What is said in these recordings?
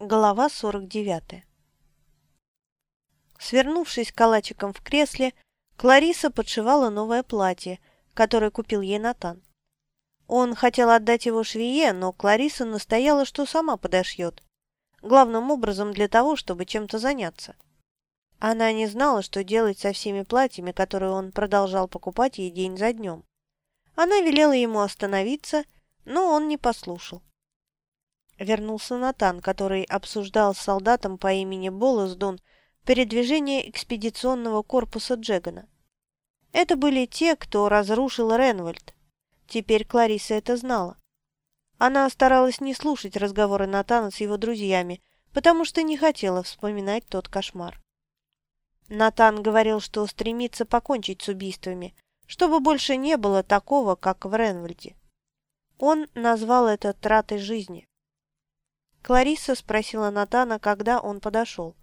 Глава 49 Свернувшись калачиком в кресле, Клариса подшивала новое платье, которое купил ей Натан. Он хотел отдать его швее, но Клариса настояла, что сама подошьет. Главным образом для того, чтобы чем-то заняться. Она не знала, что делать со всеми платьями, которые он продолжал покупать ей день за днем. Она велела ему остановиться, но он не послушал вернулся Натан, который обсуждал с солдатом по имени Болоздун передвижение экспедиционного корпуса Джегана. Это были те, кто разрушил Ренвальд. Теперь Клариса это знала. Она старалась не слушать разговоры Натана с его друзьями, потому что не хотела вспоминать тот кошмар. Натан говорил, что стремится покончить с убийствами, чтобы больше не было такого, как в Ренвальде. Он назвал это тратой жизни. Клариса спросила Натана, когда он подошел.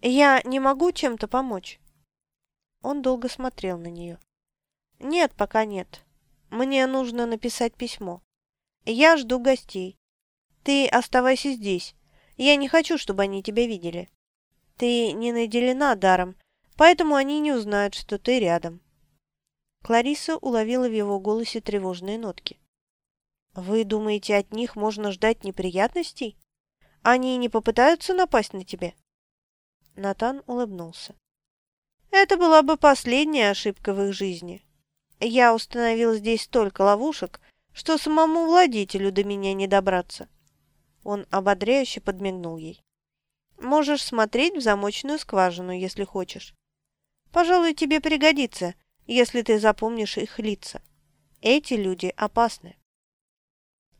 «Я не могу чем-то помочь?» Он долго смотрел на нее. «Нет, пока нет. Мне нужно написать письмо. Я жду гостей. Ты оставайся здесь. Я не хочу, чтобы они тебя видели. Ты не наделена даром, поэтому они не узнают, что ты рядом». Клариса уловила в его голосе тревожные нотки. «Вы думаете, от них можно ждать неприятностей?» Они не попытаются напасть на тебя?» Натан улыбнулся. «Это была бы последняя ошибка в их жизни. Я установил здесь столько ловушек, что самому владетелю до меня не добраться». Он ободряюще подмигнул ей. «Можешь смотреть в замочную скважину, если хочешь. Пожалуй, тебе пригодится, если ты запомнишь их лица. Эти люди опасны».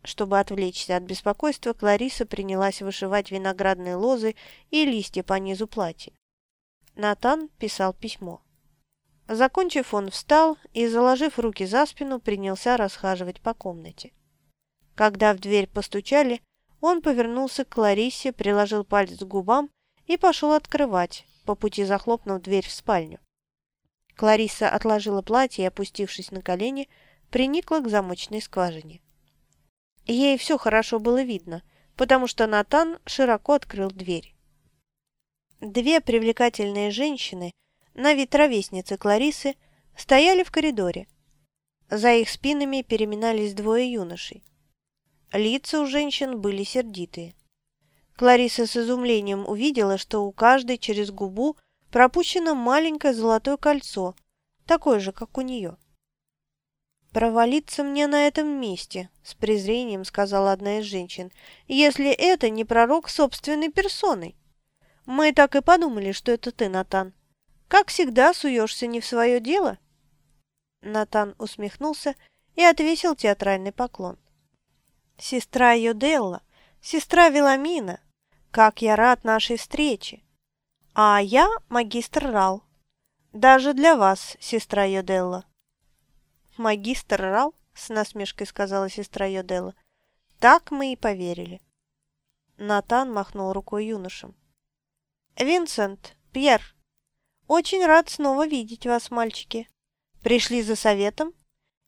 Чтобы отвлечься от беспокойства, Клариса принялась вышивать виноградные лозы и листья по низу платья. Натан писал письмо. Закончив, он встал и, заложив руки за спину, принялся расхаживать по комнате. Когда в дверь постучали, он повернулся к Кларисе, приложил палец к губам и пошел открывать, по пути захлопнув дверь в спальню. Клариса отложила платье и, опустившись на колени, приникла к замочной скважине. Ей все хорошо было видно, потому что Натан широко открыл дверь. Две привлекательные женщины, на вид ровесницы Кларисы, стояли в коридоре. За их спинами переминались двое юношей. Лица у женщин были сердитые. Клариса с изумлением увидела, что у каждой через губу пропущено маленькое золотое кольцо, такое же, как у нее. «Провалиться мне на этом месте», — с презрением сказала одна из женщин, «если это не пророк собственной персоной. Мы так и подумали, что это ты, Натан. Как всегда, суешься не в свое дело». Натан усмехнулся и отвесил театральный поклон. «Сестра Йоделла, сестра Веламина, как я рад нашей встрече! А я магистр Рал. Даже для вас, сестра Йоделла». «Магистр Рал?» — с насмешкой сказала сестра Йоделла. «Так мы и поверили». Натан махнул рукой юношам. «Винсент, Пьер, очень рад снова видеть вас, мальчики. Пришли за советом?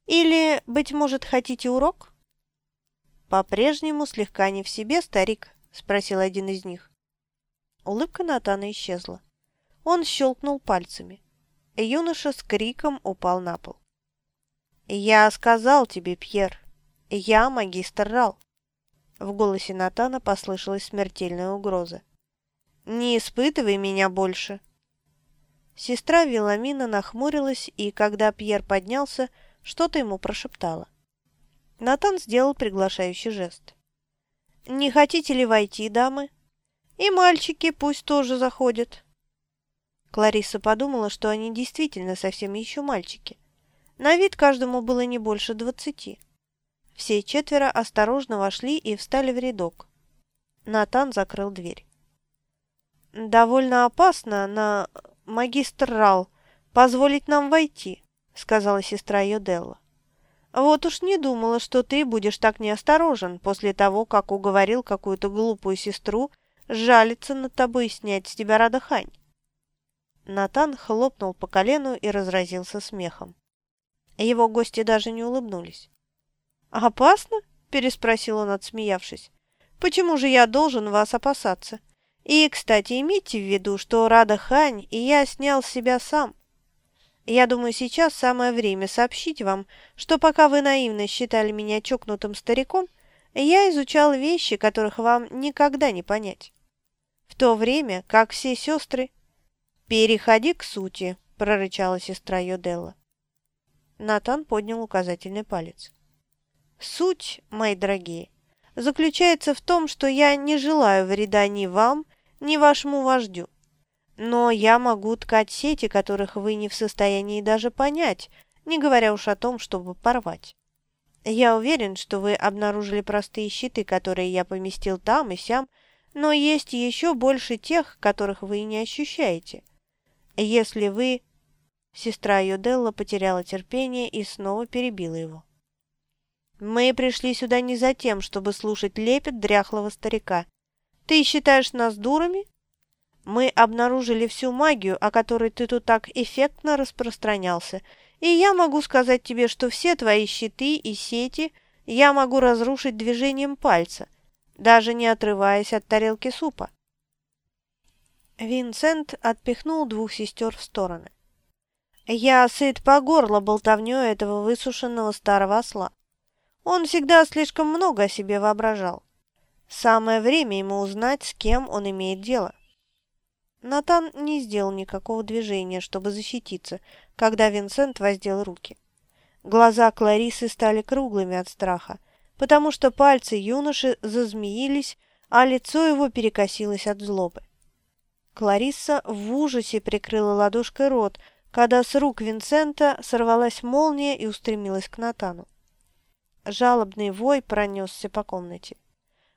Или, быть может, хотите урок?» «По-прежнему слегка не в себе, старик?» — спросил один из них. Улыбка Натана исчезла. Он щелкнул пальцами. Юноша с криком упал на пол. «Я сказал тебе, Пьер, я магистр Рал». В голосе Натана послышалась смертельная угроза. «Не испытывай меня больше». Сестра Виламина нахмурилась, и когда Пьер поднялся, что-то ему прошептала. Натан сделал приглашающий жест. «Не хотите ли войти, дамы? И мальчики пусть тоже заходят». Клариса подумала, что они действительно совсем еще мальчики. На вид каждому было не больше двадцати. Все четверо осторожно вошли и встали в рядок. Натан закрыл дверь. «Довольно опасно на магистр Рал позволить нам войти», — сказала сестра Йоделла. «Вот уж не думала, что ты будешь так неосторожен после того, как уговорил какую-то глупую сестру жалиться над тобой и снять с тебя радохань». Натан хлопнул по колену и разразился смехом. Его гости даже не улыбнулись. «Опасно?» – переспросил он, отсмеявшись. Почему же я должен вас опасаться? И, кстати, имейте в виду, что Рада Хань и я снял себя сам. Я думаю, сейчас самое время сообщить вам, что пока вы наивно считали меня чокнутым стариком, я изучал вещи, которых вам никогда не понять. В то время, как все сестры... «Переходи к сути», – прорычала сестра Йоделла. Натан поднял указательный палец. «Суть, мои дорогие, заключается в том, что я не желаю вреда ни вам, ни вашему вождю. Но я могу ткать сети, которых вы не в состоянии даже понять, не говоря уж о том, чтобы порвать. Я уверен, что вы обнаружили простые щиты, которые я поместил там и сям, но есть еще больше тех, которых вы не ощущаете. Если вы Сестра Йоделла потеряла терпение и снова перебила его. «Мы пришли сюда не за тем, чтобы слушать лепет дряхлого старика. Ты считаешь нас дурами? Мы обнаружили всю магию, о которой ты тут так эффектно распространялся, и я могу сказать тебе, что все твои щиты и сети я могу разрушить движением пальца, даже не отрываясь от тарелки супа». Винсент отпихнул двух сестер в стороны. Я сыт по горло болтовнёй этого высушенного старого осла. Он всегда слишком много о себе воображал. Самое время ему узнать, с кем он имеет дело. Натан не сделал никакого движения, чтобы защититься, когда Винсент воздел руки. Глаза Кларисы стали круглыми от страха, потому что пальцы юноши зазмеились, а лицо его перекосилось от злобы. Клариса в ужасе прикрыла ладошкой рот, когда с рук Винсента сорвалась молния и устремилась к Натану. Жалобный вой пронесся по комнате.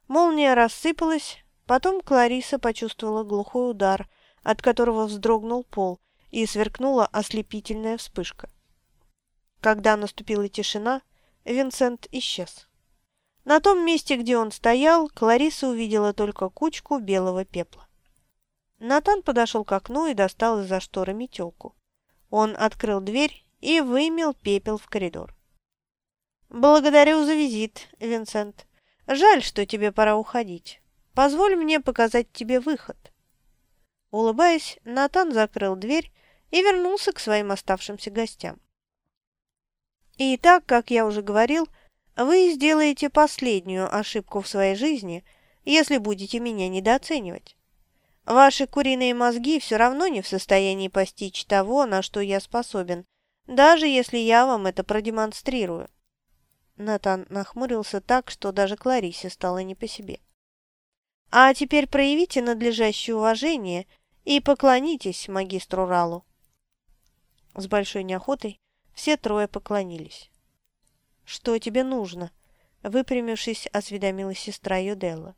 Молния рассыпалась, потом Клариса почувствовала глухой удар, от которого вздрогнул пол, и сверкнула ослепительная вспышка. Когда наступила тишина, Винсент исчез. На том месте, где он стоял, Клариса увидела только кучку белого пепла. Натан подошел к окну и достал из-за шторы метелку. Он открыл дверь и вымел пепел в коридор. «Благодарю за визит, Винсент. Жаль, что тебе пора уходить. Позволь мне показать тебе выход». Улыбаясь, Натан закрыл дверь и вернулся к своим оставшимся гостям. «И так, как я уже говорил, вы сделаете последнюю ошибку в своей жизни, если будете меня недооценивать. Ваши куриные мозги все равно не в состоянии постичь того, на что я способен, даже если я вам это продемонстрирую». Натан нахмурился так, что даже Кларисе стало не по себе. «А теперь проявите надлежащее уважение и поклонитесь магистру Ралу». С большой неохотой все трое поклонились. «Что тебе нужно?» – выпрямившись, осведомилась сестра Йоделла.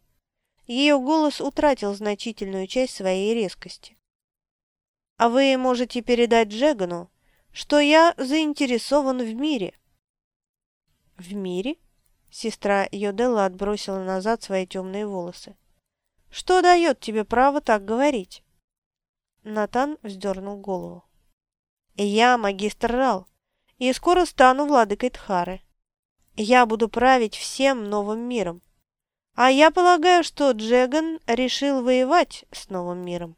Ее голос утратил значительную часть своей резкости. «А вы можете передать Джегану, что я заинтересован в мире». «В мире?» Сестра Йоделла отбросила назад свои темные волосы. «Что дает тебе право так говорить?» Натан вздернул голову. «Я магистр Рал, и скоро стану владыкой Тхары. Я буду править всем новым миром. А я полагаю, что Джеган решил воевать с новым миром.